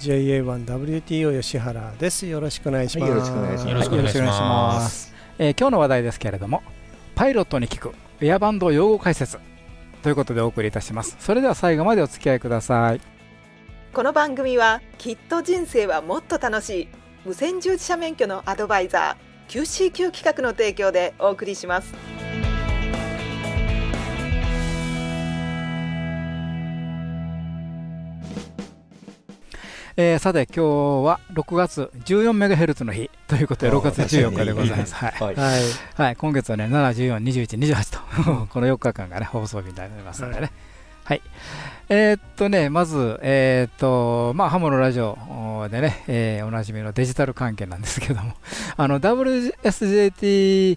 JA1WTO 吉原です。よろしくお願いします、はいよろしくお願いします。よろしくお願いします。えー今日の話題ですけれどもパイロットに聞くエアバンド用語解説ということでお送りいたします。それでは最後までお付き合いください。この番組はきっと人生はもっと楽しい無線従事者免許のアドバイザー QCQ 企画の提供でお送りしますえーさて今日は6月 14MHz の日ということで6月14日でございます、はい。はい、はい。はい、今月はね、7、14、21、28と、この4日間がね、放送日になりますのでね。はい。えーっとね、まず、えーっと、まあ、ハモのラジオでね、えーおなじみのデジタル関係なんですけども、あの、WSJTX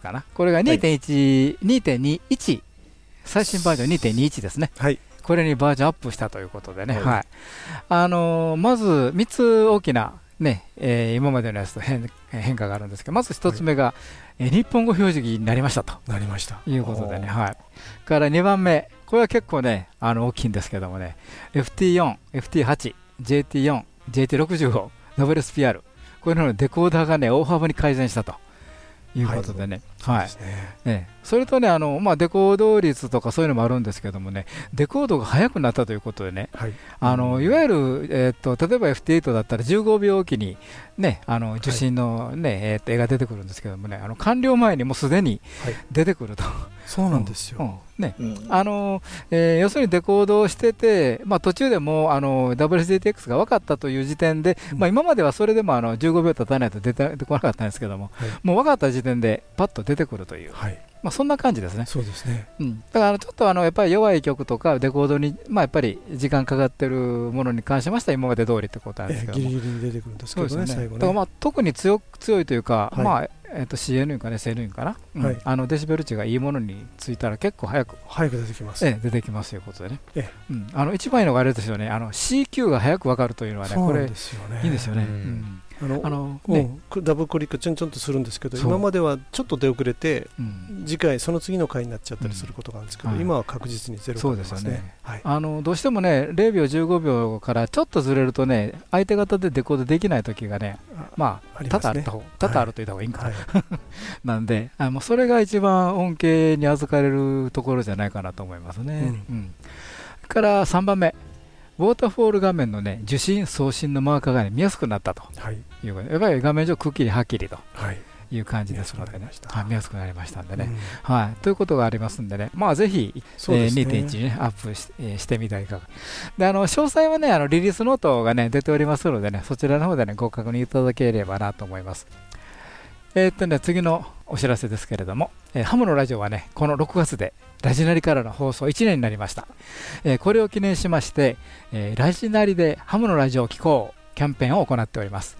かな？これが2.1、2.21、最新バージョン2.21ですね。はいこれにバージョンアップしたということでね、はい。はい。あのーまず3つ大きな、ねえー今までのやつと変変化があるんですけど、まず1つ目が、えー日本語表示器になりましたと。なりました。いうことでね、おはい、から2番目、これは結構ね、あの大きいんですけどもね、FT4、FT8、JT4、JT65、WSPR、こういうののデコーダーがね、大幅に改善したということでね、はいそれとね、あのまあ、デコード率とかそういうのもあるんですけどもね、デコードが速くなったということでね、はい。あのいわゆる、えー、と例えば FT8 だったら15秒おきに、ね、あの受信の、ねえーと絵が出てくるんですけどもね、あの完了前にもうすでにはい。出てくると。そうなんですよ、うん。ね。うん。あのえー要するにデコードをしてて、まあ、途中でもうあの WSJTX が分かったという時点で、うん。まあ、今まではそれでもあの15秒経たないと出て出てこなかったんですけども、はい。もう分かった時点でパッと出てくるという、はいまあ、そんな感じですね。そうですね。うん、だからあのちょっとあのやっぱり弱い曲とかデコードに、まあ、やっぱり時間かかってるものに関しましては今まで通りってことなんですけども。えギリギリに出てくるんですけどそうですよね。ね最後ね。だからまあ特に強強いというか、はい。まあえっと CN かね SN かな、うん。はい。あのデシベル値がいいものについたら結構早く、早く出てきます、ええ出てきますということでね、えうん、あの一番いいのがあれですよね。あの CQ が早く分かるというのはねこれですよね。いいですよね、ううんんあのあのうんね。くダブルクリックちょんちょんとするんですけど今まではちょっと出遅れてうん。次回その次の回になっちゃったりすることがあるんですけど、うん。はい今は確実にゼロそうになりますですよね。はい。あのどうしてもね0秒15秒からちょっとずれるとね相手方でデコードできない時がねまあ多々あった方多々あると言った方がいいんかな、はい。なんであもうそれが一番恩恵に預かれるところじゃないかなと思いますね。うん。から3番目。ウォーターフォール画面のね受信送信のマーカーが、ね、見やすくなったと。はいいうことでやっぱり画面上くっきりはっきりとはい。いう感じですのでね。はい見やすくなりましたんでね、うん。はい、ということがありますんでね。まあぜひね。えー2.1に、ね、アップし,、えーしてみたいか。がであの詳細はねあのリリースノートがね出ておりますのでねそちらの方でねご確認いただければなと思います。えーっとね次のお知らせですけれども、えーハムのラジオはねこの6月でラジナリからの放送1年になりました、えーこれを記念しまして、えーラジナリでハムのラジオを聞こうキャンペーンを行っております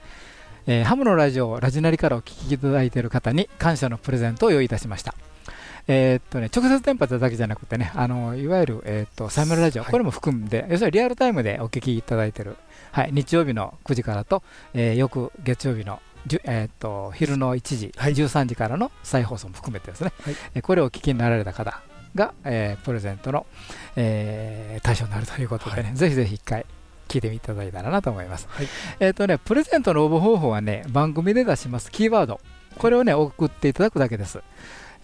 えーハムのラジオをラジナリからお聞きいただいている方に感謝のプレゼントを用意いたしました。えーっとね、直接電波だけじゃなくてね、あのいわゆる、えーっとサイムラジオ、はい。これも含んで、要するにリアルタイムでお聞きいただいている、はい、日曜日の9時からと、えー翌月曜日のじゅえーっと昼の1時、はい。13時からの再放送も含めてですね、はい。えーこれをお聞きになられた方が、えープレゼントの、えー対象になるということでね、ぜひぜひ一回聞いてみていただいたらなと思います。はいえっ、とね、プレゼントの応募方法はね、番組で出しますキーワード、これをね、送っていただくだけです。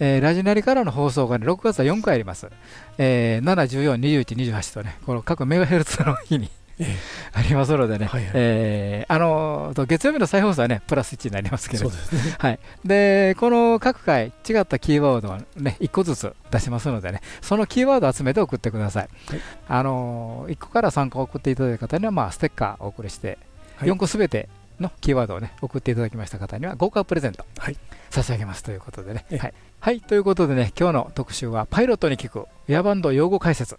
えーラジナリからの放送がね、6月は4回あります。えー、7、14、21、28とね、この各メガヘルツの日にえ ありますのでね、はいはい。えーあの月曜日の再放送はね、プラス1になりますけれど はい、でこの各回違ったキーワードを、ね、1個ずつ出しますのでねそのキーワードを集めて送ってください、はい。あの1個から3個送っていただいた方には、まあ、ステッカーをお送りして、はい。4個すべてのキーワードを、ね、送っていただきました方には豪華プレゼント、はい。差し上げますということでね、ええ。はい。はい、ということでね今日の特集はパイロットに聞くエアバンド用語解説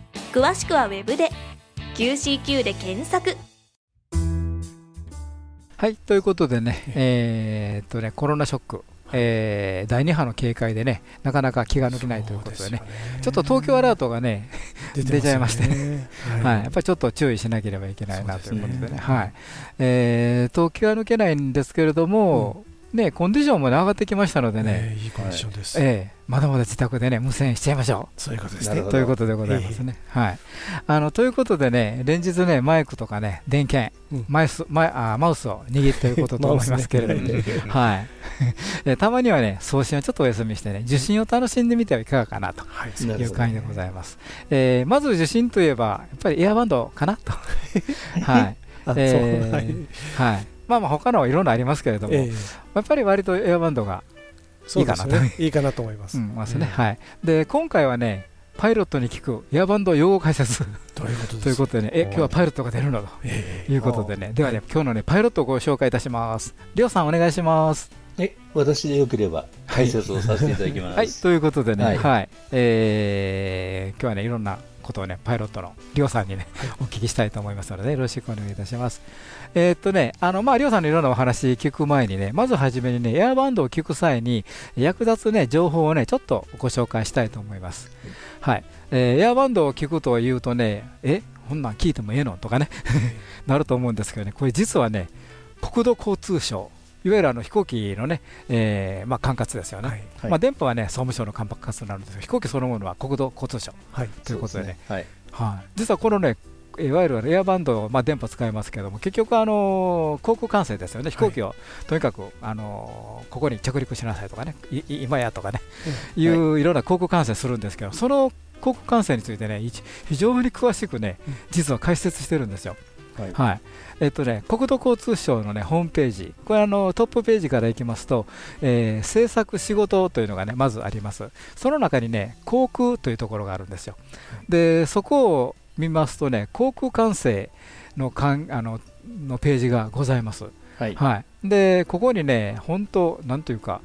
詳しくはウェブで。QCQ で検索。はい、ということでね、えーっとね、コロナショック、えー第2波の警戒でね、なかなか気が抜けないということでね、ちょっと東京アラートがね、出出ちゃいましてね。はい、やっぱりちょっと注意しなければいけないなということでね、ですね。はい。えー、と気が抜けないんですけれども、ね、コンディションも、ね、上がってきましたのでね、ねいいコンディションです。ええまだまだ自宅でね、無線しちゃいましょそういうことですねということでございますね。はい、あのということでね、連日ね、マイクとかね、電源、うんマウスマイあマウスを握っていることと思いますけれども、はい えたまにはね、送信をちょっとお休みしてね、受信を楽しんでみてはいかがかなと。はい。う感じでございます。えーまず受信といえば、やっぱりエアバンドかなと。はい。えーはい。はい。まあまあ他のはいろんなありますけれども、ええやっぱり割とエアバンドが、いいかなね。いいかなと思います。うん、ますね。うんはい。で、今回はね、パイロットに聞くエアバンド用語解説ということでね、え、今日はパイロットが出るの？とえいうことでね、ではね、今日のね、パイロットをご紹介いたします。りょうさんお願いします。え、私でよければ解説をさせていただきます。はい、ということでね、は、はいいえー今日はね、いろんなことをね、パイロットのりょうさんにね、お聞きしたいと思いますので、よろしくお願いいたします。えーっとね、あの、まあ、りょうさんのいろんなお話聞く前にね、まずはじめにね、エアバンドを聞く際に役立つね、情報をね、ちょっとご紹介したいと思います。はい。えーエアバンドを聞くというとね、え、こんなん聞いてもええの？とかね、なると思うんですけどね、これ実はね、国土交通省、いわゆるあの飛行機のね、えーまあ、管轄ですよね。はい。はいまあ、電波はね、総務省の管轄になるんですが、飛行機そのものは国土交通省はい。ということでね、はい。はい、実はこのね、いわゆるエアバンド、まあ、電波使いますけども、結局、あのー航空管制ですよね、飛行機を、とにかく、あのーここに着陸しなさいとかね、いい今やとかね、い、うい。ろんな航空管制するんですけど、その航空管制についてね、一非常に詳しくねうん、実は解説してるんですよ。はい。はい。えっとね、国土交通省の、ね、ホームページ、これあのトップページからいきますと、えー政策仕事というのがね、まずあります。その中にね、航空というところがあるんですよ。で、そこを見ますとね、航空管制のかんあののページがございます。はい。はい、で、ここにね、本当、なんというか、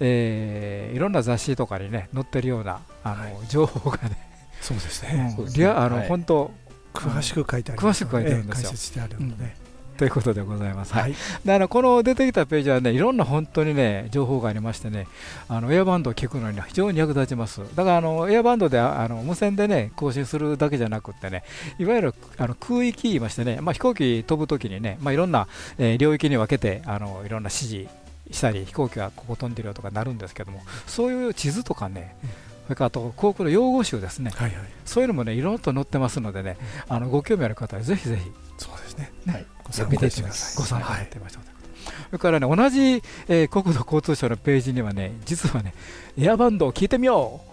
えーいろんな雑誌とかにね、載ってるようなあの、はい情報がね、そうですうんね。あの、はい本当、詳しく書いてあります。詳しく書いてあるんですよええ解説してあるので。ということでございます。はいはい。であのこの出てきたページはね、いろんな本当にね、情報がありましてね、あのエアバンドを聞くのに非常に役立ちます。だからあのエアバンドでああの無線でね、更新するだけじゃなくってね、いわゆるあの空域言いましてね、まあ、飛行機飛ぶときにね、まあ、いろんな、えー領域に分けてあのいろんな指示したり、飛行機がここ飛んでるよとかなるんですけども、そういう地図とかね、それからあと航空の用語集ですね、はいはい。そういうのもね、いろいろと載ってますのでね、あのご興味ある方はぜひぜひそうですね。はい。ご参考にしてください。ご参考にってみましょうといそれからね、同じ、えー国土交通省のページにはね、実はね、エアバンドを聞いてみよう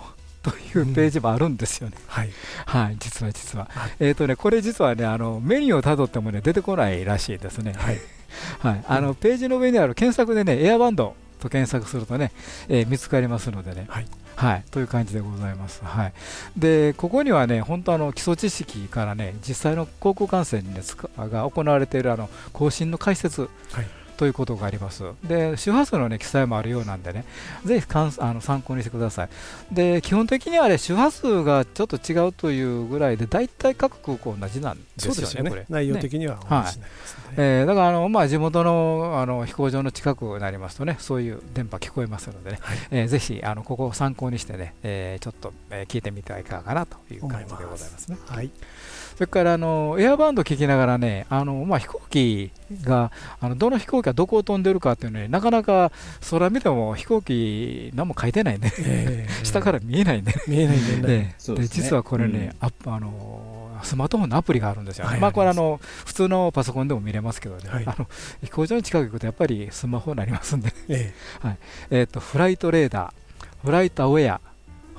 というページもあるんですよね。はい。はい、実は実は。はいえっ、とね、これ実はね、あのメニューをたどってもね、出てこないらしいですね。はい。はい、あのページの上にある検索でね、エアバンドと検索するとね、えー見つかりますのでね、はい。はい、という感じでございます。はい、で、ここにはね、本当あの基礎知識からね、実際の航空管制に、ね、が行われているあの更新の解説はい。ということがあります。で、周波数の、ね、記載もあるようなんでね、ぜひかんあの参考にしてください。で、基本的には、ね、周波数がちょっと違うというぐらいで、大体各空港同じなんですよね、これ。内容ね的には同じになりますね。えーだからあの、まあ、地元のあの飛行場の近くになりますとね、そういう電波聞こえますのでね、はいえーぜひあのここを参考にしてね、えーちょっと、えー聞いてみてはいかがかなという感じでございますね。はい。それからあのエアバンド聞きながらね、あのまあ、飛行機があのどの飛行機がどこを飛んでるかっていうのになかなか空見ても飛行機何も書いてないんで、え。ー 下から見えないんで、見えないんでね。でね。実はこれね、うアップあのスマートフォンのアプリがあるんですよ。ね、はい。まあ、これあの普通のパソコンでも見れますけどね、はい。あの飛行場の近く行くとやっぱりスマホになりますんで、ええ。ー、とフライトレーダー、フライトアウェア、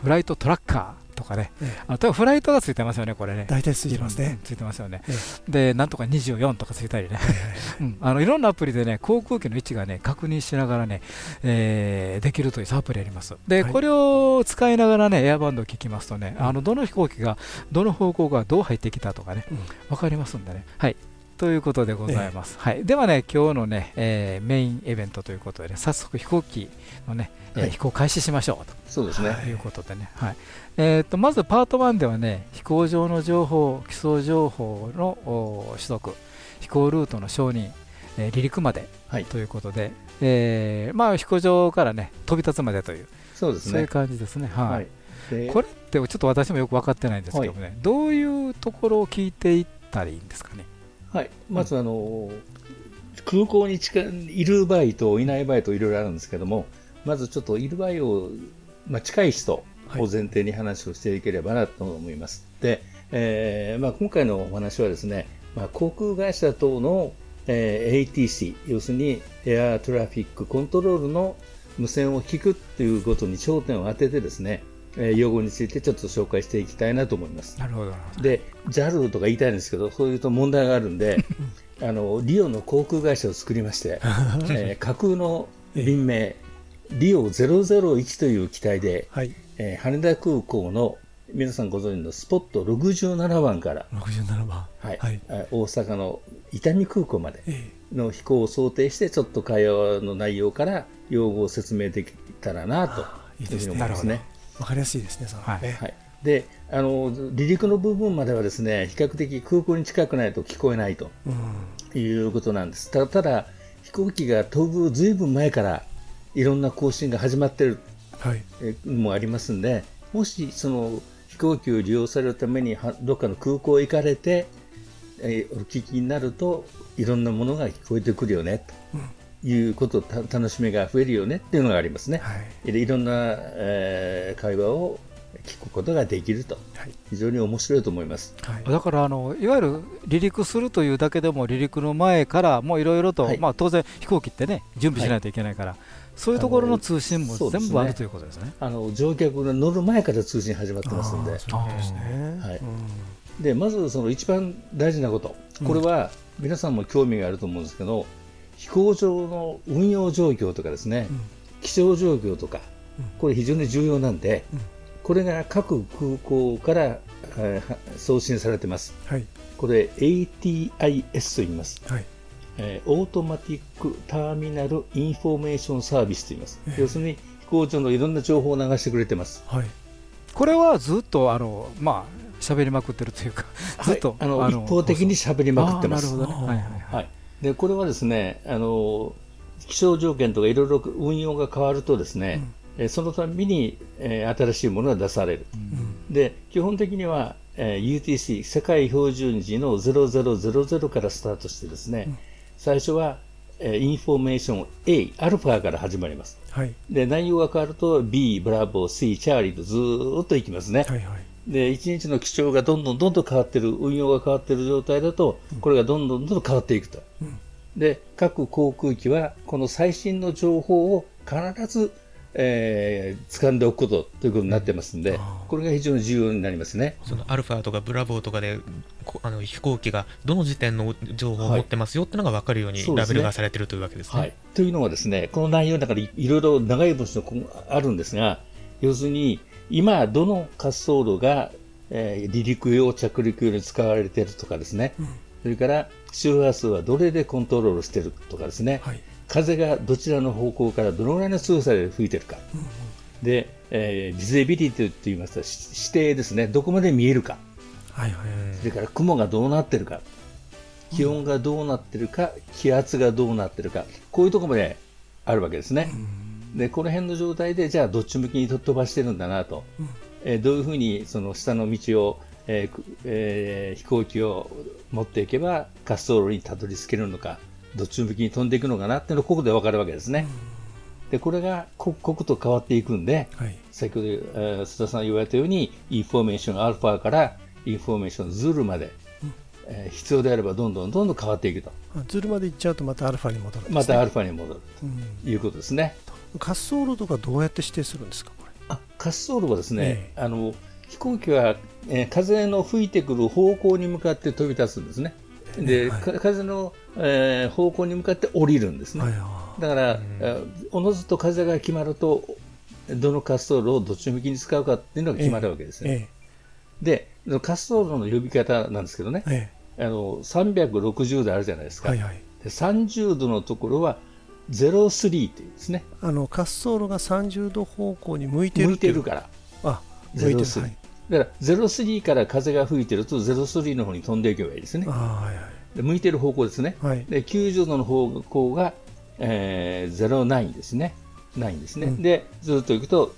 フライトトラッカーとかね、ええあとはフライトがついてますよね、これね。大体ついてますねうん。ついてますよね。えで、なんとか24とかついたりね、うんあのいろんなアプリでね、航空機の位置がね、確認しながらね、えーできるというアプリあります。で、はいこれを使いながらね、エアバンドを聞きますとね、あのどの飛行機がどの方向がどう入ってきたとかね、うんわかりますんでね。はい。ということでございます。はい。ではね、今日のね、えーメインイベントということでね、早速飛行機のね、えーはい飛行開始しましょうと。そうですね。ということでね、はいえー、とまずパート1ではね、飛行場の情報、基礎情報のお取得、飛行ルートの承認、えー離陸まではいということで、えーまあ、飛行場からね飛び立つまでという、そうですね。そういう感じですね。はいはい。でこれってちょっと私もよく分かってないんですけどもね、どういうところを聞いていったらいいんですかね？はい、まずあの、空港に近いいる場合といない場合といろいろあるんですけども、まずちょっといる場合を、まあ、近い人を前提に話をしていければなと思います。で、えーまあ、今回のお話はですね、まあ、航空会社等の、えー ATC、要するにエアトラフィックコントロールの無線を聞くということに焦点を当ててですね、えー用語についてちょっと紹介していきたいなと思います。なるほどなるほど。で、JAL とか言いたいんですけど、そういうと問題があるんで、あのリオの航空会社を作りまして、えー架空の便名、リオ001という機体で、はい。えー羽田空港の皆さんご存知のスポット67番から、67番。はいはい。えー大阪の伊丹空港までえの飛行を想定して、ちょっと会話の内容から用語を説明できたらなとえいうふうに思いますね。わかりやすいですね、そのはいね。はい、であの離陸の部分まではですね比較的空港に近くないと聞こえないとうん。いうことなんです。たただ飛行機が飛ぶずいぶん前からいろんな更新が始まっているもありますんでもしその飛行機を利用されるためにはどっかの空港へ行かれて、えーお聞きになるといろんなものが聞こえてくるよねということた楽しみが増えるよねっていうのがありますね。はい。でいろんな、えー会話を聞くことができるとはい。非常に面白いと思います。はい。だからあのいわゆる離陸するというだけでも離陸の前からもういろいろと、はいまあ、当然飛行機ってね準備しないといけないから、そういうところの通信も全部あるということですね。あの乗客が乗る前から通信始まってますんで。そうですね。はい。うん。でまずその一番大事なこと。これは皆さんも興味があると思うんですけど、飛行場の運用状況とかですね、うん。気象状況とか。うん。これ非常に重要なんで、うん。これが各空港から、えーは送信されてます。はい。これ ATIS と言います。はい。えー Automatic Terminal Information Service と言います。ええ要するに飛行場のいろんな情報を流してくれてます。はい。これはずっとあのまあ喋りまくってるというか、ずっと、はいあの一方的に喋りまくってます。なるほどね。はいはいはい。はい。でこれはですね、あの気象条件とかいろいろ運用が変わるとですね、えーそのたびに、えー新しいものが出される。で基本的には、えー UTC 世界標準時の0000からスタートしてですね、最初は、えーインフォメーション A アルファから始まります。はい。で内容が変わると B、ブラボー、C、チャーリーとずーっといきますね。はい。はい。で1日の気象がどんどんどんどん変わってる運用が変わってる状態だとこれがどんどんどんどん変わっていくと、で各航空機はこの最新の情報を必ず、えー掴んでおくことということになってますんでこれが非常に重要になりますね。そのアルファとかブラボーとかでこあの飛行機がどの時点の情報を持ってますよってのが分かるようにラベルがされてるというわけですね。はい、というのはですねこの内容の中でいいろいろ長い文章があるんですが要するに今どの滑走路が、えー離陸用着陸用に使われているとかですね、それから周波数はどれでコントロールしているとかですね、はい。風がどちらの方向からどのぐらいの強さで吹いてるか、で、えービゼビリティと言いますとし視程ですね。どこまで見えるか。はい。はい。それから雲がどうなってるか。気温がどうなってるか気圧がどうなってるか。こういうところまであるわけですね。でこの辺の状態でじゃあどっち向きに飛ばしてるんだなと、えーどういうふうにその下の道を、えーくえー飛行機を持っていけば滑走路にたどり着けるのかどっち向きに飛んでいくのかなっていうのがここで分かるわけですね。でこれが刻々と変わっていくんではい。先ほど、えー須田さん言われたように Information Alpha から Information Zulu まで、えー必要であればどんどんどんどん変わっていくとあ Zulu まで行っちゃうとまたアルファに戻るね。またアルファに戻るうんということですね。滑走路とかどうやって指定するんですか、これ？あ滑走路はですね、えあの飛行機は、えー風の吹いてくる方向に向かって飛び立つんですね。で、はいか風の、えー方向に向かって降りるんですね。はいはだから、えーおのずと風が決まると、どの滑走路をどっち向きに使うかっていうのが決まるわけですい。ね。えで、その滑走路の呼び方なんですけどね、ええあの360度あるじゃないですか。えはいはい。で30度のところは03というんですね。あの滑走路が30度方向に向いてる向いってるから。あ向いてる03はいだから03から風が吹いてると03の方に飛んでいけばいいですねあ。はいはいで向いてる方向ですね。はいで90度の方向が、えー、09ですね。9ですね。うんでずっと行くと、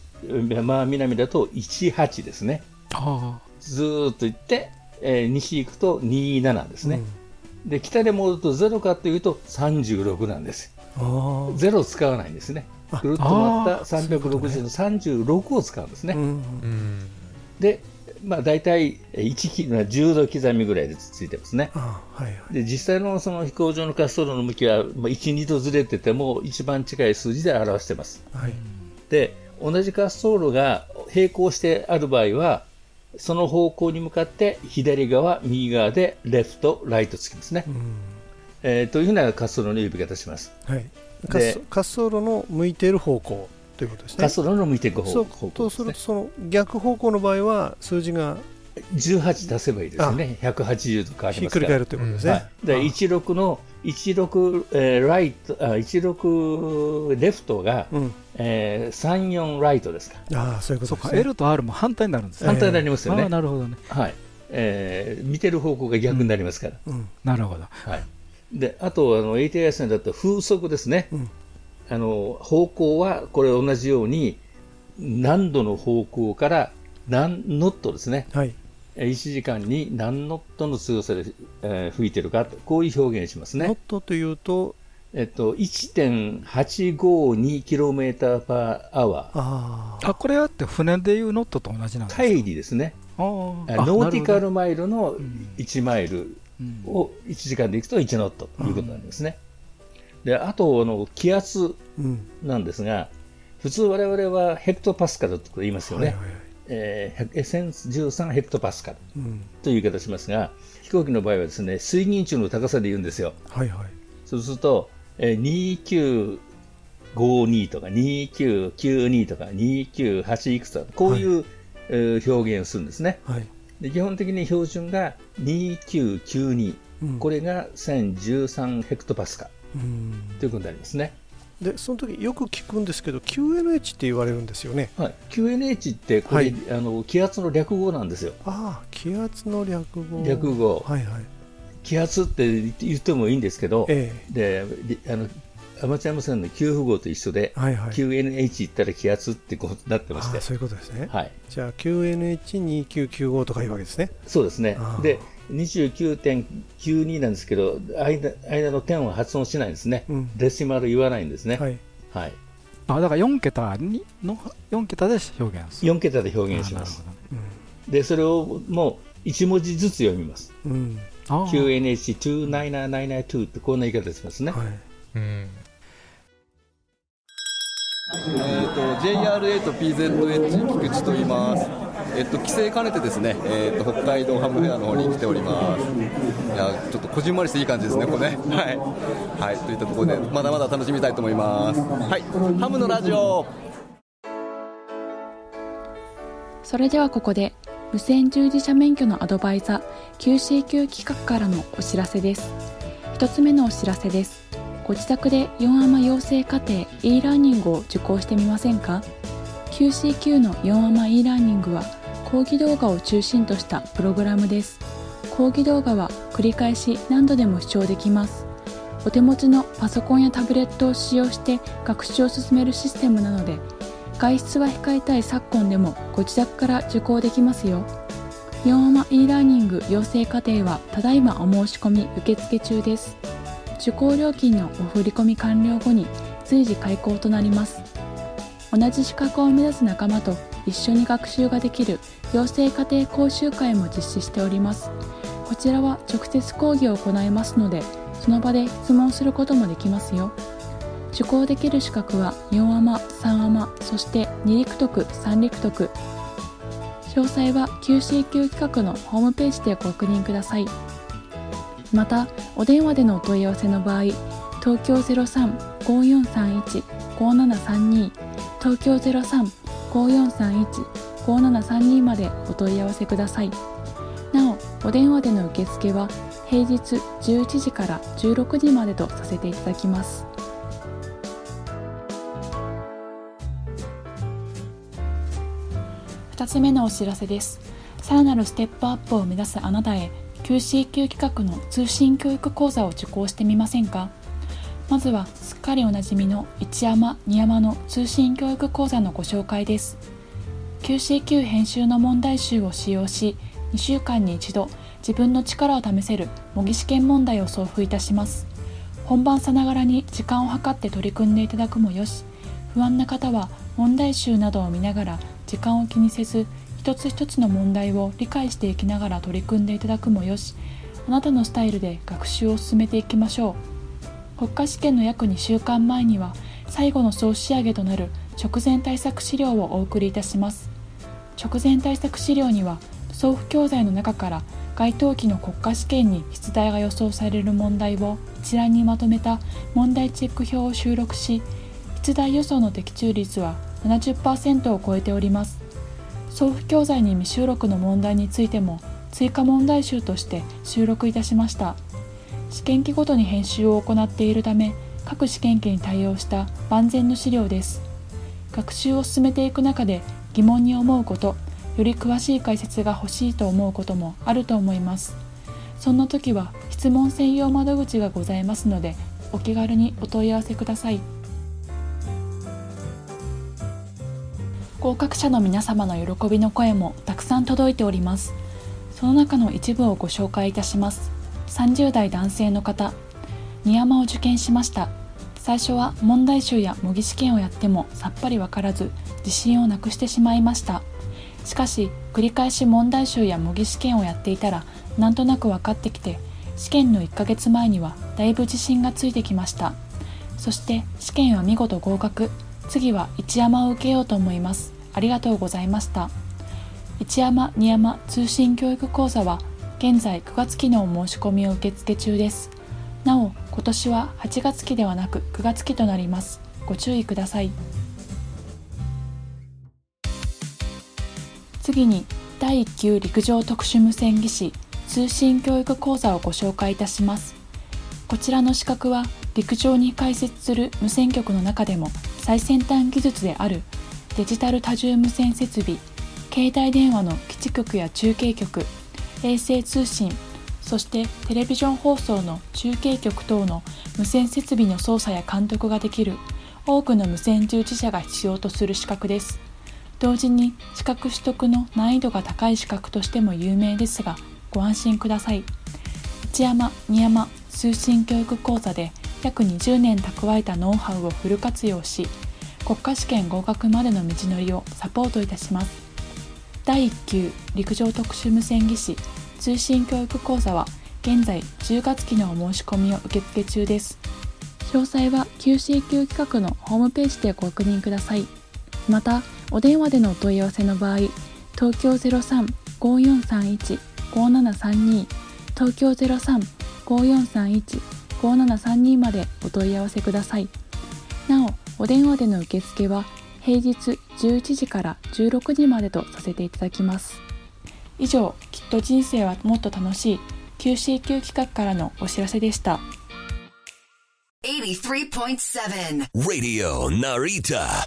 まあ南だと18ですね。あずーっと行って、えー西行くと27ですね。で北で戻ると0かというと36なんです。うんあゼロ使わないんですね。あぐるっと回ったあーそういうことね360の36を使うんですね。で、まあ、大体1キロ、10度刻みぐらいでついてますね。あはいはいで実際のその飛行場の滑走路の向きは、まあ、1、2度ずれてても一番近い数字で表してます。はいで、同じ滑走路が並行してある場合は、その方向に向かって左側、右側でレフト、ライトつきますね。うんえーというふうな滑走路の呼び方します。はい滑走路の向いている方向ということですね。滑走路の向いていく方そう方とすると。その逆方向の場合は数字が18出せばいいですよね。180度変わりますから。ひっくり返る。ということですね、はい、で16の16、えーライトあ16レフトが、うん、えー、34ライトですか。ああそういうことですね。L と R も反対になるんですね。反対になりますよね、ああ、なるほどね。はい。えー見てる方向が逆になりますから、うん。なるほど。はい、であとあの ATIS 線だと風速ですね、うんあの方向はこれ同じように何度の方向から何ノットですねはい1時間に何ノットの強さで、えー吹いてるかとこういう表現しますねノッ。トというとえっと、1.852キロメーターパーアワー。あああ、これはって船でいうノットと同じなんですか？海里ですね。ああノーティカルマイルのん1マイルうんを1時間で行くと1ノットということなんですね。で、あと、あの、気圧うん。なんですが、普通我々はヘクトパスカルと言いますよね。はいはいはい。えー1013ヘクトパスカルうん。という言い方をしますが、飛行機の場合はですね、水銀柱の高さで言うんですよ。はいはい。そうすると、えー2952とか2992とか298いくつとか、こういう、えー表現をするんですね。はい。で基本的に標準が2992、うん。これが1013ヘクトパスカうんということになりますね。でその時よく聞くんですけど QNH って言われるんですよね。はい、QNH ってこれ、はい。あの気圧の略語なんですよ。ああ気圧の略語。略語。はいはい。気圧って言ってもいいんですけど、えでりあのアマチュア無線の給付号と一緒で、えはいはい。QNH 言ったら気圧ってことになってまして。そういうことですね、はい、じゃあ QNH2995 とかいうわけですね。そうですね。で、29.92なんですけど、間間の点は発音しないんですね。うんデシマル言わないんですね。はいはい。あだから4桁にの4桁で表現する。4桁で表現します。あなるで、それをもう1文字ずつ読みます。うん、うんほどあー QNH29992 ってこんな言い方しますね。はいうんえー、と JRA と PZH 菊池と言います。えっと、規制兼ねてですね、えっと、北海道ハムフェアの方に来ております。いや、ちょっとこじんまりしていい感じですね、これね。はい。はい、といったところで、まだまだ楽しみたいと思います。はい、ハムのラジオそれではここで無線従事者免許のアドバイザー QCQ 企画からのお知らせです一つ目のお知らせですご自宅で4アマ養成課程 e ラーニングを受講してみませんか？QCQ の4アマ e ラーニングは講義動画を中心としたプログラムです。講義動画は繰り返し何度でも視聴できます。お手持ちのパソコンやタブレットを使用して学習を進めるシステムなので外出は控えたい昨今でもご自宅から受講できますよ。4アマ e ラーニング養成課程はただいまお申し込み受付中です。受講料金のお振込み完了後に随時開講となります。同じ資格を目指す仲間と一緒に学習ができる養成家庭講習会も実施しております。こちらは直接講義を行いますのでその場で質問することもできますよ。受講できる資格は4アマ3アマそして2陸徳3陸徳。詳細は QCQ 企画のホームページでご確認ください。またお電話でのお問い合わせの場合東京03-5431-5732東京03-5431-5732までお問い合わせください。なおお電話での受付は平日11時から16時までとさせていただきます。2つ目のお知らせです。さらなるステップアップを目指すあなたへ QCQ 企画の通信教育講座を受講してみませんか？まずはすっかりおなじみの一山二山の通信教育講座のご紹介です。QCQ 編集の問題集を使用し2週間に一度自分の力を試せる模擬試験問題を送付いたします。本番さながらに時間を計って取り組んでいただくもよし不安な方は問題集などを見ながら時間を気にせず一つ一つの問題を理解していきながら取り組んでいただくもよしあなたのスタイルで学習を進めていきましょう。国家試験の約2週間前には最後の総仕上げとなる直前対策資料をお送りいたします。直前対策資料には送付教材の中から該当期の国家試験に出題が予想される問題を一覧にまとめた問題チェック表を収録し出題予想の的中率は70%を超えております。送付教材に未収録の問題についても追加問題集として収録いたしました。試験期ごとに編集を行っているため各試験期に対応した万全の資料です。学習を進めていく中で疑問に思うことより詳しい解説が欲しいと思うこともあると思います。そんな時は質問専用窓口がございますのでお気軽にお問い合わせください。合格者の皆様の喜びの声もたくさん届いております。その中の一部をご紹介いたします。30代男性の方二山を受験しました。最初は問題集や模擬試験をやってもさっぱりわからず自信をなくしてしまいました。しかし繰り返し問題集や模擬試験をやっていたらなんとなく分かってきて試験の1ヶ月前にはだいぶ自信がついてきました。そして試験は見事合格。次は一山を受けようと思います。ありがとうございました。一山二山通信教育講座は現在9月期のお申し込みを受付中です。なお今年は8月期ではなく9月期となります。ご注意ください。次に第1級陸上特殊無線技師通信教育講座をご紹介いたします。こちらの資格は陸上に開設する無線局の中でも最先端技術であるデジタル多重無線設備携帯電話の基地局や中継局衛星通信そしてテレビジョン放送の中継局等の無線設備の操作や監督ができる多くの無線従事者が必要とする資格です。同時に資格取得の難易度が高い資格としても有名ですがご安心ください。一山二山通信教育講座で約20年蓄えたノウハウをフル活用し国家試験合格までの道のりをサポートいたします。第1級陸上特殊無線技師通信教育講座は現在10月期のお申し込みを受付中です。詳細は QCQ 企画のホームページでご確認ください。またお電話でのお問い合わせの場合東京03-5431-5732東京03-5431-5732までお問い合わせください。なおお電話での受付は平日11時から16時までとさせていただきます。以上きっと人生はもっと楽しい QCQ 企画からのお知らせでした。83.7 Radio Narita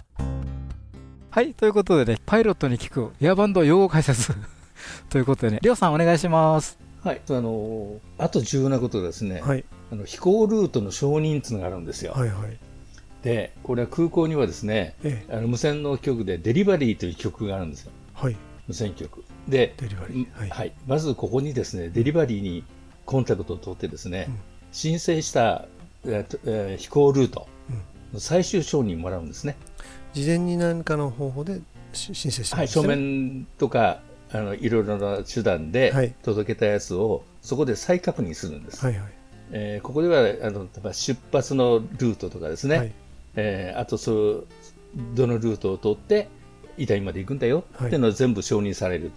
はいということでねパイロットに聞くエアバンド用語解説。ということでねりょうさんお願いします。はい、あのあと重要なことですね、はい。あの飛行ルートの承認っていうのがあるんですよ。はいはいで、これは空港にはですね、えあの無線の局でデリバリーという局があるんですよ。はい。無線局。で、デリバリーはい。まずここにですね、デリバリーにコンタクトを取ってですね、申請した、ええー飛行ルートの最終承認もらうんですね。事前に何かの方法でし申請してはい、書面とかあのいろいろな手段で届けたやつを、そこで再確認するんです。はいはい。えーここではあの出発のルートとかですね、はいえーあとそうどのルートを取って遺体まで行くんだよっていうのは全部承認される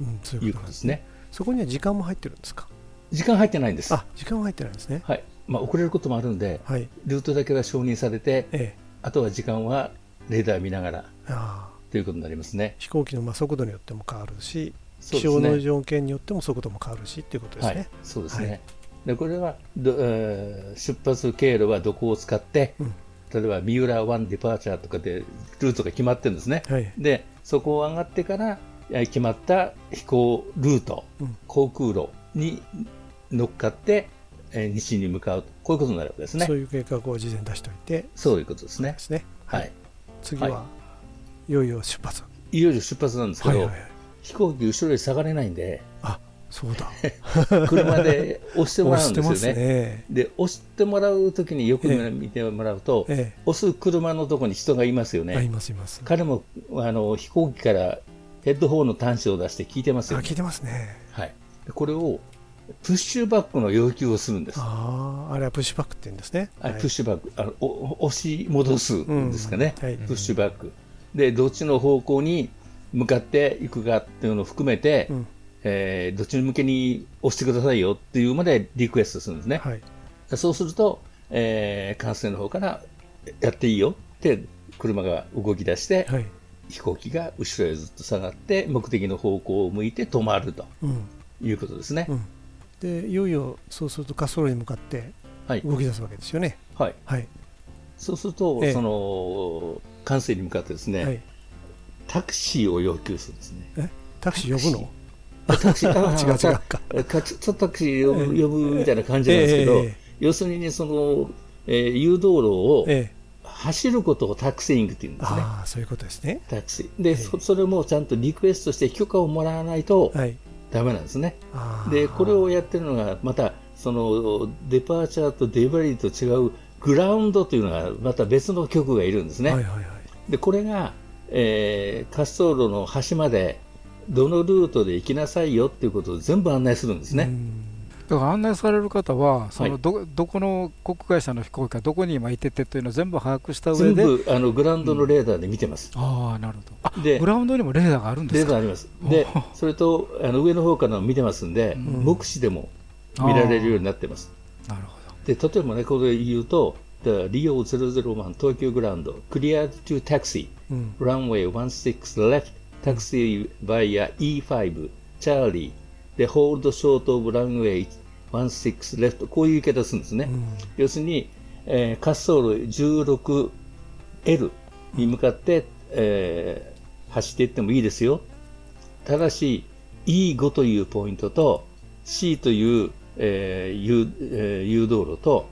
うん、そうというこでね。こととですすね。そこには時間も入ってるんですか？時間入ってないんです。あ、時間は入ってないんですね。はい。まあ、遅れることもあるんで、はい。ルートだけは承認されて、ええ。あとは時間はレーダー見ながら。ということになりますね。飛行機のまあ速度によっても変わるし、ね象の条件によっても速度も変わるしっていうことですね。はい、そうですね。はいでこれはど、えー出発経路はどこを使って、うん例えば三浦ワンディパーチャーとかでルートが決まってるんですね。はい。で、そこを上がってからえー決まった飛行ルート、うん航空路に乗っかって、えー西に向かうと、こういうことになるわけですね。そういう計画を事前に出しておいてそういうことですねで。すね。はい。次は、、はいよいよ出発。いよいよ出発なんですけど、はいはいはい。飛行機後ろに下がれないんで、あ、そうだ。車で押してもらうんですよね。ね。で、押してもらうときによくええ見てもらうと、え押す車のところに人がいますよね。ますいます。彼もあの飛行機からヘッドホンの端子を出して聞いてますあ、よね。聞いてますね。はい。でこれをプッシュバックの要求をするんです。ああ、あれはプッシュバックって言うんですね。はい、プッシュバックあのお、押し戻すんですかね、うんはいプッシュバック。で、どっちの方向に向かっていくかっていうのを含めて、うんえーどっちに向けに押してくださいよっていうまでリクエストするんですね。はい。そうすると、えー管制の方からやっていいよって車が動き出して、はい。飛行機が後ろへずっと下がって目的の方向を向いて止まるとうん。いうことですね。うん。で、いよいよそうすると滑走路に向かってはい。動き出すわけですよね。はい。はい。そうすると、ええその、管制に向かってですね、はい。タクシーを要求するんですね。タクシー呼ぶの？タクシー、あ違う違う。ちょっとタクシー呼ぶ,、呼ぶみたいな感じなんですけど、ええ要するにその、えー誘導路をええ。走ることをタクシーイングって言うんですね。ああ、そういうことですね。タクシー。で、そそれもちゃんとリクエストして許可をもらわないとはい。ダメなんですね。で、これをやってるのが、また、その、デパーチャーとデバリーと違う、グラウンドというのが、また別の局がいるんですね。はいはいはい。で、これが、えー滑走路の端まで、どのルートで行きなさいよっていうことを全部案内するんですね。うんだから案内される方は、そはいのどどこの航空会社の飛行機がどこに今いててというのを全部把握した上全で、部、あの、グラウンドのレーダーで見てます。ああ、なるほど。あでグラウンドにもレーダーがあるんですか？レーダーあります。で、それと、あの、上の方から見てますんで、ん目視でも見られるようになってます。なるほど。で、例えばね、これ言うと、The Rio 001東京グラウンド、cleared to taxi, うん。runway 16 left, taxi via E5, Charlie, で、hold short of runway 16 left, こういう言い方するんですね。うん要するに、えー滑走路 16L に向かって、えー走っていってもいいですよ。ただし、E5 というポイントと C という、えー誘えー誘導路と、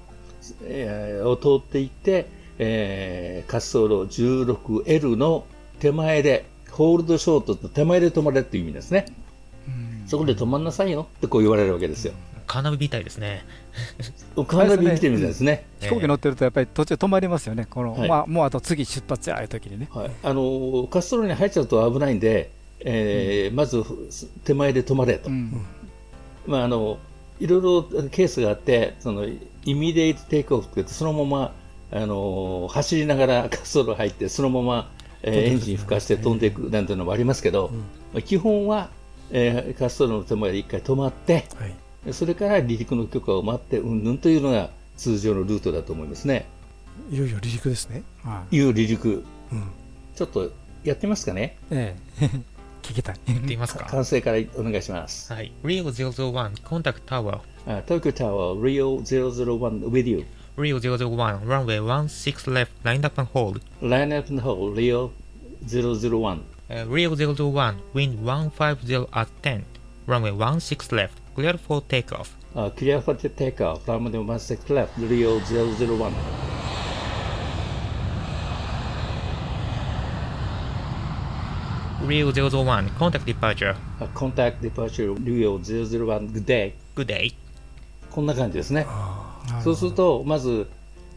えーを通っていって、えー滑走路 16L の手前で、ホールドショートと手前で止まれっていう意味ですね。そこで止まんなさいよってこう言われるわけですよ。カーナビみたいですね。カーナビ見てみたいですね。飛行機乗ってると、やっぱり途中止まりますよね、このはいまあ、もうあと次出発やああいう時にね。はい、あの滑走路に入っちゃうと危ないんで、えーまず手前で止まれと、うんまあ、あのいろいろケースがあって、そのイミデイトテイクオフって言って、そのままあの走りながら 滑走路入って、そのまま、えーエンジン吹かして飛んでいくなんていうのもありますけど、まあ基本は、えー滑走路の手前で一回止まって、はい。それから離陸の許可を待って、うんぬんというのが通常のルートだと思いますね。いよいよ離陸ですね。はいいう離陸、うん。ちょっとやってみますかね？ええ、聞きたい。行ってみますか。完成からお願いします。はい。Rio 001 Contact Tower Uh, Tokyo Tower, Rio 001 with you. Rio 001 Runway 16 left Line up and hold Line up and hold, Rio 001. Uh, Rio 001 Wind 150 at 10 Runway 16 left Clear for takeoff Uh, clear for the takeoff, runway 16 left, Rio 001. Rio 001 Contact departure Uh, contact departure, Rio 001, good day. Good day こんな感じですね。 そうすると、まず、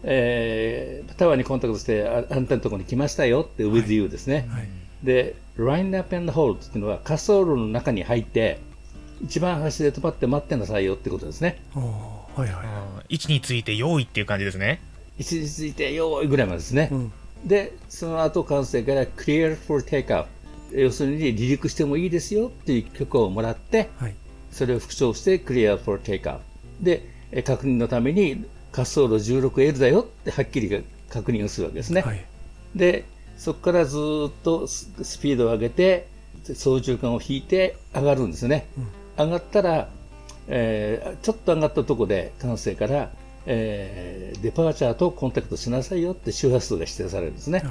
えータワーにコンタクトして、ああんたのところに来ましたよって、with you ですね。はい。で、line up and hold っていうのは、滑走路の中に入って、一番端で止まって待ってなさいよってことですね。はいはい。あー位置について用意っていう感じですね。位置について、よーいぐらいまでですね。うん。で、その後管制から Clear for Takeoff 要するに離陸してもいいですよっていう許可をもらって、はいそれを復唱して Clear for Takeoff でえー確認のために滑走路 16L だよってはっきり確認をするわけですね。はい。でそこからずーっとススピードを上げて操縦桿を引いて上がるんですね、上がったら、えーちょっと上がったところで管制から、えーデパーチャーとコンタクトしなさいよって周波数が指定されるんですね、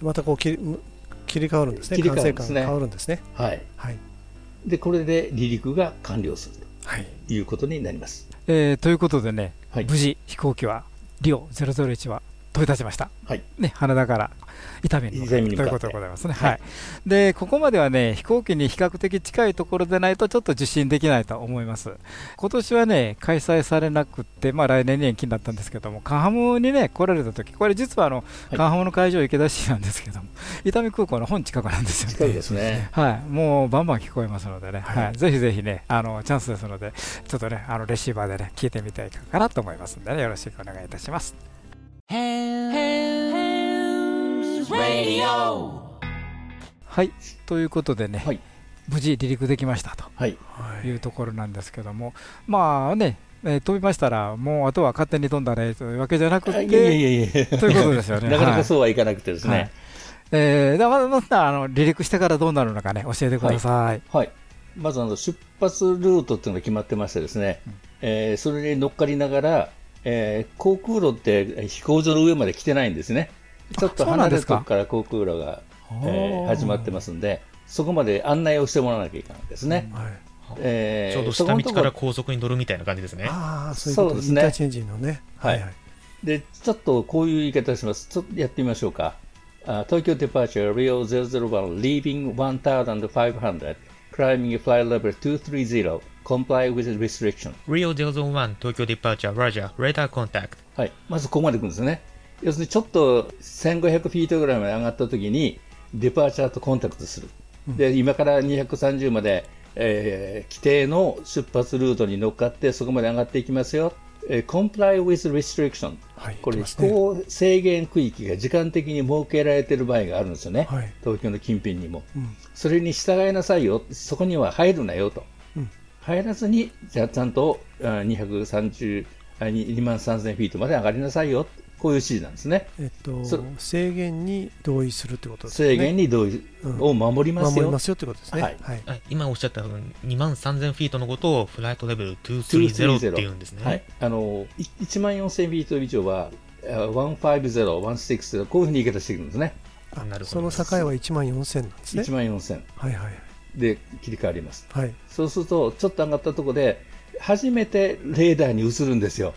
またこう切り替わるんですね。切り替わるんですね。管制官が変わるんですね。はい。はい。でこれで離陸が完了するはい。ということになりますえーということでね、はい。無事飛行機はリオ001は飛び立ちました。はいね、羽田から伊丹にということでございますね。はいはい。で、ここまではね、飛行機に比較的近いところでないとちょっと受信できないと思います。今年はね、開催されなくって、まあ来年に延期になったんですけども、カンハムにね、来られた時、これ実はあの、いカンハムの会場池田市なんですけども、伊丹空港の本近くなんですよね。近いですねはい、もうバンバン聞こえますのでね、はいぜひぜひね、あのチャンスですので、ちょっとね、あのレシーバーでね、聞いてみたいかなと思いますんでね、よろしくお願いいたします。はい、ということでね、はい。無事離陸できましたとはい。いうところなんですけども、まあね、えー飛びましたら、もうあとは勝手に飛んだねというわけじゃなくて、あいやいやいやということですよね。なかなはい。かそうはいかなくてですね、はい。えー、だからまたあの離陸してからどうなるのかね、教えてください。はい、まずあの出発ルートっていうのが決まってましてですね、えーそれに乗っかりながら、えー航空路って飛行場の上まで来てないんですね。ちょっと離れたとこから航空路が、えー始まってますんで、そこまで案内をしてもらわなきゃいけないんですね。えーちょうど下道から高速に乗るみたいな感じですね。ああそういうことそうですねインターチェンジのねはいで、ちょっとこういう言い方をします。ちょっとやってみましょうか。あ東京 Departure Rio 001 Leaving 1500 Climbing Flight Level 230 Comply with Restriction Rio 001東京 Departure Roger Radar Contact はい、まずここまで行くんですね。要するにちょっと1500フィートぐらいまで上がったときに、デパーチャーとコンタクトする。で、今から230まで、えー規定の出発ルートに乗っかって、そこまで上がっていきますよ。えー comply with restriction、これ、飛行制限区域が時間的に設けられている場合があるんですよね、東京の近辺にも。うん。それに従いなさいよ、そこには入るなよと。うん。入らずに、じゃあちゃんとあ230あ2万3000フィートまで上がりなさいよ、こういう指示なんですね。えっとそ制限に同意するってことですね制限に同意を守りますよ。守りますよってことですねはいはいはい今おっしゃった2万3000フィートのことをフライトレベル230っていうんですね。はい、あのい1万4000フィート以上は、あ150、160、こういうふうに言い方してくるんですね。なるその境は1万4000なんですね1万4000はいはいで切り替わります。はいそうすると、ちょっと上がったところで、初めてレーダーに移るんですよ。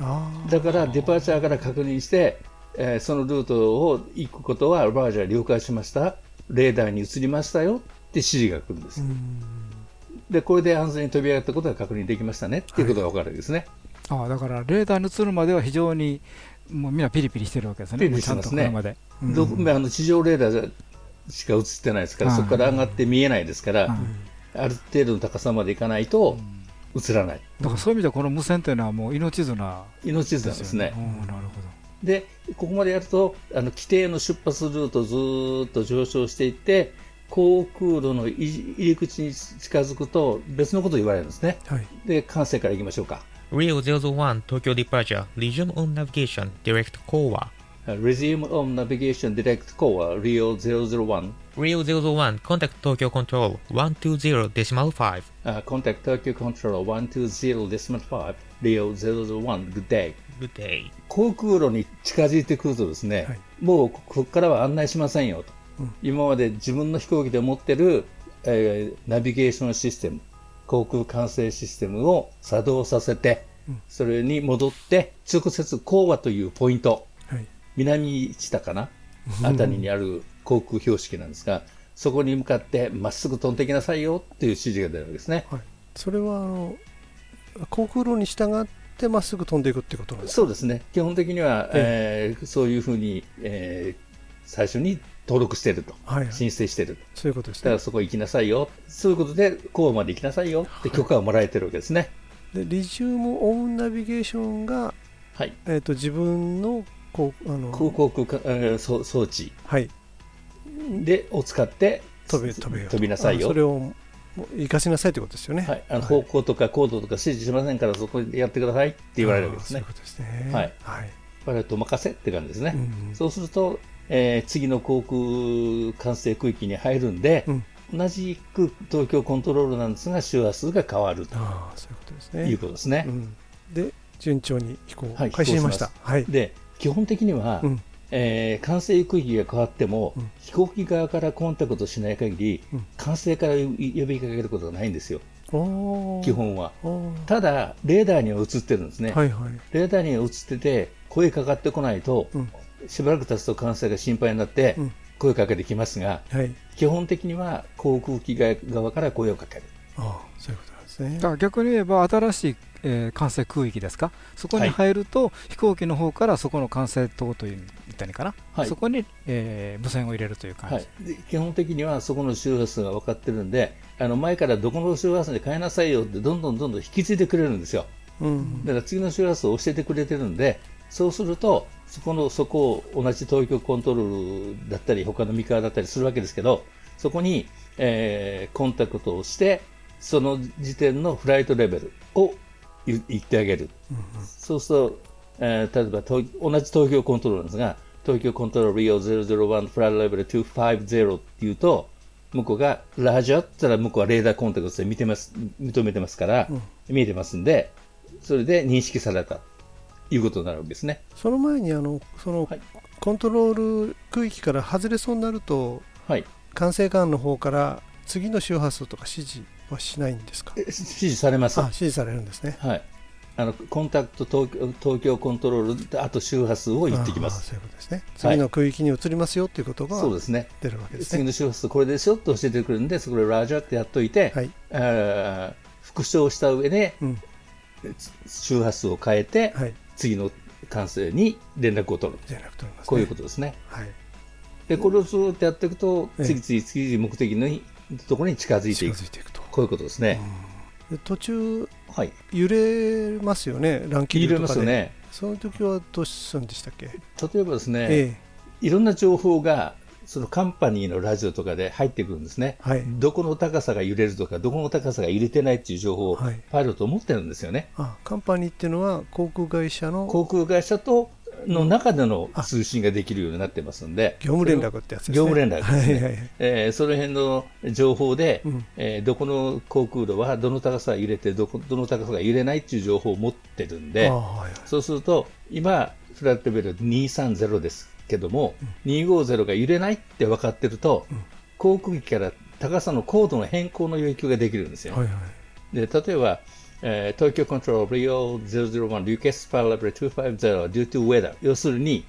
あだから、デパーチャーから確認して、えーそのルートを行くことは、バージャー了解しました、レーダーに移りましたよ。って指示が来るんです。で、これで安全に飛び上がったことが確認できましたね。っていうことが分かるわけですね。ああだからレーダーに移るまでは非常にもうみんなピリピリしてるわけですね、ピリピリしてますね。うんどこあの地上レーダーしか映ってないですから、はい。そこから上がって見えないですから、ある程度の高さまで行かないと映らない。だからそういう意味ではこの無線というのはもう命綱命綱ですねなるほどで、ここまでやると、あの規定の出発ルートをずーっと上昇していって、航空路の入入り口に近づくと別のことを言われるんですね。はいで、関西から行きましょうか。Rio 001東京 Departure Resume on Navigation Direct Core Resume on Navigation Direct Core Rio 001 Rio 001 Contact Tokyo Control 120.5 uh, Contact Tokyo Control 120.5 Rio 001 Good day. Good day. 航空路に近づいてくるとですね、もうここからは案内しませんよと、うん。今まで自分の飛行機で持ってる、えーナビゲーションシステム航空管制システムを作動させて、うん。それに戻って直接講和というポイント、はい南知多かな？うんあたりにある航空標識なんですがそこに向かってまっすぐ飛んできなさいよっていう指示が出るわけですね。それはあの航空路に従ってまっすぐ飛んでいくってことなんですか？そうですね、基本的には、えーそういうふうに、えー最初に登録していると、はいはい。申請していると、そういうことですね。だからそこ行きなさいよ、そういうことで、こうまで行きなさいよって許可をもらえてるわけですね。でリジウムオンナビゲーションが、はい。えー、と自分のこうあの空港空間えー装装置はいでを使って飛べ飛べよ飛びなさいよあそれをもう生かしなさいということですよね。はい、あの方向とかコードとか指示しませんからそこでやってくださいって言われるわけですね。そういうことですねはい。はい。パイロットお任せって感じですね。うんそうすると、えー次の航空管制区域に入るんで、同じく東京コントロールなんですが周波数が変わるとああそういうことですね。いうことですね。うんで順調に飛行はい開始しました。はい。で基本的には、うんえー管制区域が変わっても、飛行機側からコンタクトしない限り、管制から呼びかけることがないんですよ。基本は。ただ、レーダーには映ってるんですね。はいはいレーダーには映ってて、声かかってこないと、しばらく経つと管制が心配になって、声かけてきますが、はい。基本的には航空機側から声をかける。ああそういうことなんですね。だから逆に言えば新しい、えー管制空域ですか？そこに入ると、飛行機の方からそこの管制塔といったらいいかな、はい。そこに、えー無線を入れるという感じ、はい、で基本的にはそこの周波数が分かってるんで、あの前からどこの周波数に変えなさいよってどんどんどんどん引き継いでくれるんですよ。うん。だから次の周波数を教えてくれてるんで、そうすると、そこの、そこを同じ東京コントロールだったり、他の三河だったりするわけですけど、そこに、えーコンタクトをして、その時点のフライトレベルを言言ってあげる。そうすると、えー例えば東同じ東京コントロールなんですが、東京コントロール RIO001 フライトレベル250って言うと、向こうがラジャーって言ったら向こうはレーダーコンタクトで見てます、認めてますから、うん見えてますんで、それで認識されたということになるわけですね。その前にあのその、コントロール区域から外れそうになると、はい、管制官の方から次の周波数とか指示はしないんですか？指示されます？あ指示されるんですね。はい。あのコンタクト東京東京コントロールであと周波数を言ってきます。ああそういうことですね。次の区域に移りますよということがそうですね。出るわけですね。次の周波数これですよって教えてくれるんで、そこでラジャーってやっといて、あー復唱した上で、周波数を変えて、次の管制に連絡を取る。こういうことですね。はい。で、これをずっとやっていくと、ええ次々次々目的のところに近づいていく。こういうことですね。で途中、はい、揺れますよね、乱気流とかで。揺れますよね。その時はどうするんでしたっけ？例えばですね、えいろんな情報がそのカンパニーのラジオとかで入ってくるんですね、どこの高さが揺れるとか、どこの高さが揺れてないっていう情報をはい。パイロット持ってるんですよね。あカンパニーっていうのは航空会社の航空会社との中での通信ができるようになってますんで、業務連絡ってやつですね。業務連絡ですね、はいはいはい。えーその辺の情報で、うん。えーどこの航空路はどの高さが揺れてどこ、どの高さが揺れないっていう情報を持ってるんで、あはいはい。そうすると、今、フラットレベル230ですけども、250が揺れないって分かってると、航空機から高さの高度の変更の要求ができるんですよ。はいはい。で例えば、えー東京コントロール RIO001 Lucas File Level 250 due to weather. 要するに、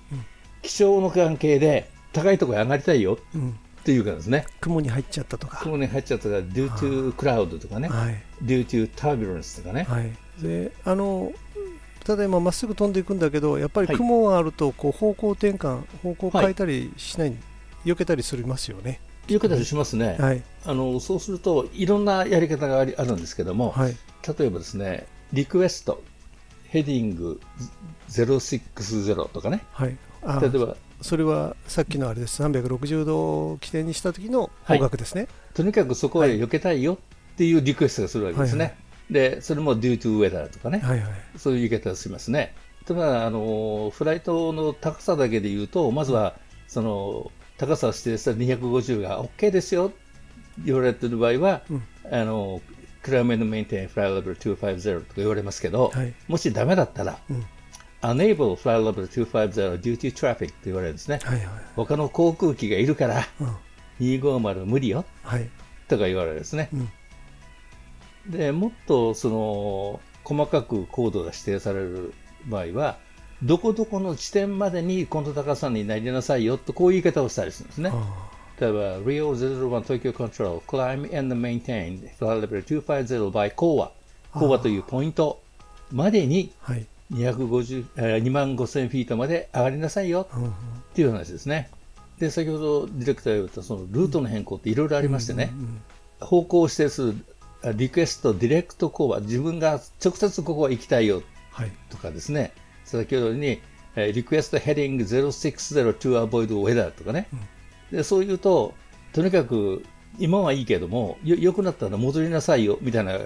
気象の関係で高いところに上がりたいようん。っていうからですね。雲に入っちゃったとか。雲に入っちゃったから due to cloud とかね、はい。due to turbulence とかね。はい、であのただ今まっすぐ飛んでいくんだけどやっぱりはい。雲があるとこう方向転換方向変えたりしない、避けたりするますよね。いう形しますね、はい。あのそうするといろんなやり方がありあるんですけども、はい例えばですねリクエストヘディング060とかね、はい。あ例えばそれはさっきのあれです。360度起点にした時の方角ですね、とにかくそこへ避けたいよっていうリクエストがするわけですね。はいで、それも due to weather とかね、はいはい。そういう言い方をしますね。ただ、あの、フライトの高さだけで言うと、まずは、その、高さを指定した250が OK ですよ言われてる場合は、うん。あの、クライメントメインテインフライレベル250とか言われますけど、はい。もしダメだったら、うん。Unable flight level 250 due to traffic って言われるんですね。はいはい他の航空機がいるから、うん。250無理よ。はい。とか言われるんですね。うん。でもっとその細かく高度が指定される場合は、どこどこの地点までにこの高さになりなさいよとこういう言い方をしたりするんですね。例えば、Rio 001 Tokyo Control Climb and Maintain Flight Level 250 by COA あー COA というポイントまでにはい。250えー2万5000フィートまで上がりなさいようんうん。っていう話ですね。で、先ほどディレクターが言ったそのルートの変更っていろいろありましてね、方向を指定するあリクエスト、ディレクトコア、自分が直接ここは行きたいよはい。とかですね、先ほどにえー、リクエストヘディング060 to avoid weather とかね、でそう言うと、とにかく今はいいけども、よ良くなったら戻りなさいよみたいな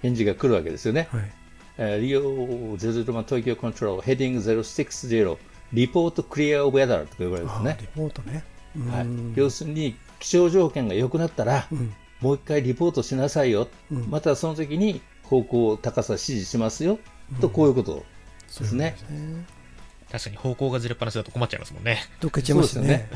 返事が来るわけですよね。はい。えー、リオ001東京コントロールヘディング060リポートクリアウェザーとか言われるんですね。リポートね。はい。うん、要するに気象条件が良くなったら、うん。もう一回リポートしなさいよ、うん。またその時に方向、高さ指示しますよ、とこういうことですね。確かに方向がずれっぱなしだと困っちゃいますもんね。どっか行っちゃいますよね。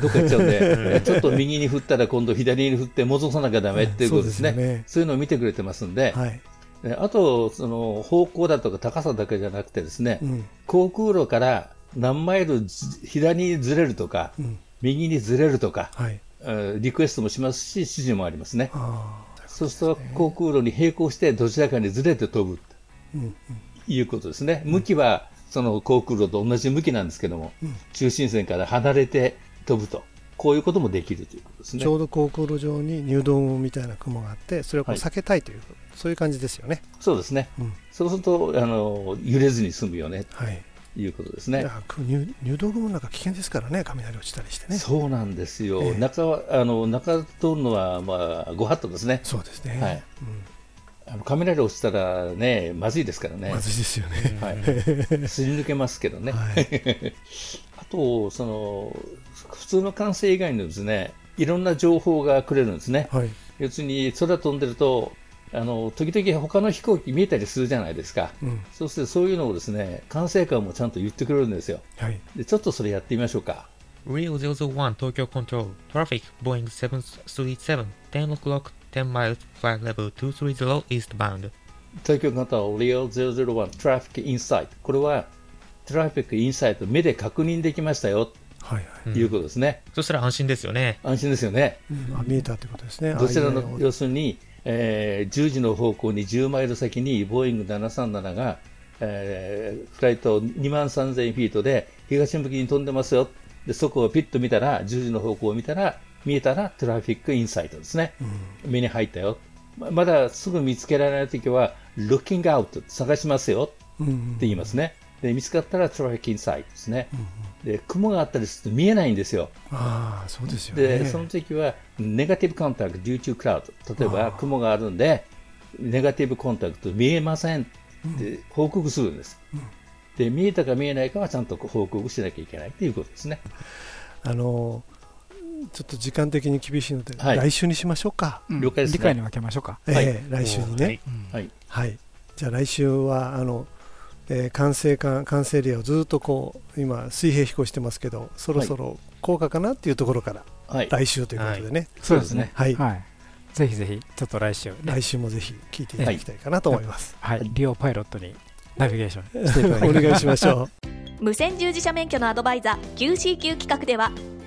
どっか行っちゃうんうんで、ちょっと右に振ったら今度左に振って戻さなきゃダメっていうことですね。そうですよねそういうのを見てくれてますんで、はい。であと、その方向だとか高さだけじゃなくてですね、うん航空路から何マイルず左にずれるとか、うん右にずれるとか、リクエストもしますし、指示もありますね。あそうすると航空路に並行してどちらかにずれて飛ぶということですね。向きはその航空路と同じ向きなんですけども、うん中心線から離れて飛ぶと、こういうこともできるということですね。ちょうど航空路上に入道雲みたいな雲があって、それを避けたいという、そういう感じですよね。そうですね。うんそうするとあの揺れずに済むよねはい。ということですね。入入道雲なんか危険ですからね、雷落ちたりしてね。そうなんですよ。ええ中はあの中通るのはまあご法度ですね。そうですね。はい。あの雷落ちたらねまずいですからね。まずいですよねはい。すり抜けますけどね。あとその普通の管制以外にですね、いろんな情報がくれるんですね。はい。要するに空飛んでると。あの時々他の飛行機見えたりするじゃないですか、うんそうするとそういうのをですね管制官もちゃんと言ってくれるんですよ、はい、でちょっとそれやってみましょうか Rio 001 Tokyo Control Traffic Boeing 737 10 o'clock 10 miles flight level 230 eastbound 東京型を Rio 001 Traffic Insight これはトラフィックインサイト目で確認できましたよ。はいとい。うことですね、そしたら安心ですよね。安心ですよね、うん。あ見えたということですね。どちらの要するに、えー10時の方向に10マイル先にボーイング737が、えーフライト2万3000フィートで東向きに飛んでますよ。でそこをピッと見たら10時の方向を見たら見えたらトラフィックインサイトですね、目に入ったよ。ままだすぐ見つけられないときは looking out 探しますよ。うんうんって言いますね。で見つかったらトラフィックインサイトですね、で雲があったりすると見えないんですよ。ああ、そうですよね。で、その時は、ネガティブコンタクト due to cloud。例えば、雲があるんで、ネガティブコンタクト見えませんって報告するんです。で、見えたか見えないかはちゃんと報告しなきゃいけないということですね。あのちょっと時間的に厳しいので、はい来週にしましょうか。うん了解ですね理解に分けましょうか。ええはい来週にね。はい。はい。じゃあ来週はあの、えー管制官管制エリアをずっとこう今水平飛行してますけど、そろそろ効果かなっていうところから、はい。来週ということでね。そうですね。はいはい。ぜひぜひ、ちょっと来週ね、来週もぜひ聞いていただきたいかなと思います。はい、リオパイロットにナビゲーションしていただき お願いしましょう。無線従事者免許のアドバイザー QCQ 企画では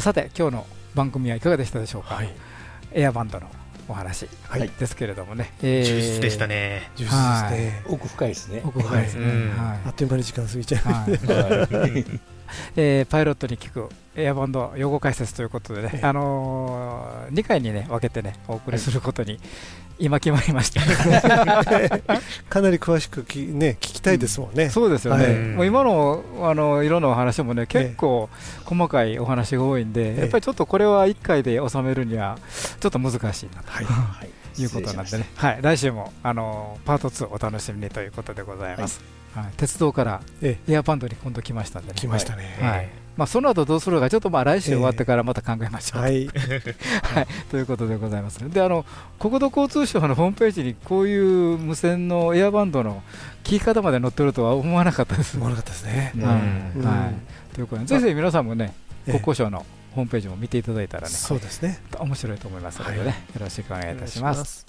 さて、今日の番組はいかがでしたでしょうか？はいエアバンドのお話はいですけれどもね。えー充実でした。ね。充実ですね。奥深いですね。奥深いですね。はいうんはいあっという間に時間過ぎちゃいまはいはい えーパイロットに聞くエアバンド用語解説ということでね、ええ。あのー、2回に、ね、分けて、ね、お送りすることに今決まりました、かなり詳しくき、ね、聞きたいですもんね。そうですよね、はい。もう今のあの色のお話もね結構細かいお話が多いんで、ええ。やっぱりちょっとこれは1回で収めるにはちょっと難しいなと。はい。は いいうことなんでね、はい、来週もあのーパート2お楽しみにということでございます。はい。鉄道からえエアバンドに今度来ましたんでね、来ましたね。はいまあ、その後どうするか、ちょっとまあ来週終わってからまた考えましょう、はい。はい、ということでございます。であの国土交通省のホームページにこういう無線のエアバンドの聞き方まで載ってるとは思わなかったです。思わなかったですね。ということで、ぜひ皆さんもね、ええ国交省のホームページも見ていただいたらね、そうですね。面白いと思いますのでね、はいよろしくお願いいたします。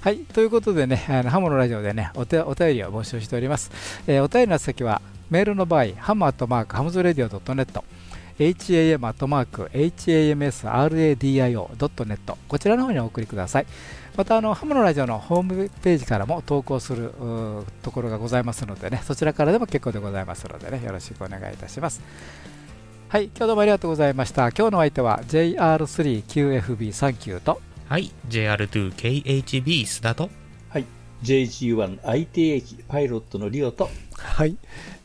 はい、ということでね、あのハモのラジオでねお手、お便りを募集しております。えーお便りの先は、メールの場合、ハムアットマークハムズラディオ .net、ham アットマーク hamsradio.net こちらの方にお送りください。またあのハムのラジオのホームページからも投稿するところがございますのでね、そちらからでも結構でございますのでね、よろしくお願いいたします。はい、今日どうもありがとうございました。今日の相手は JR3QFB39 と、はい、JR2KHB 須田と、はい、JG1ITH パイロットのリオと、はい、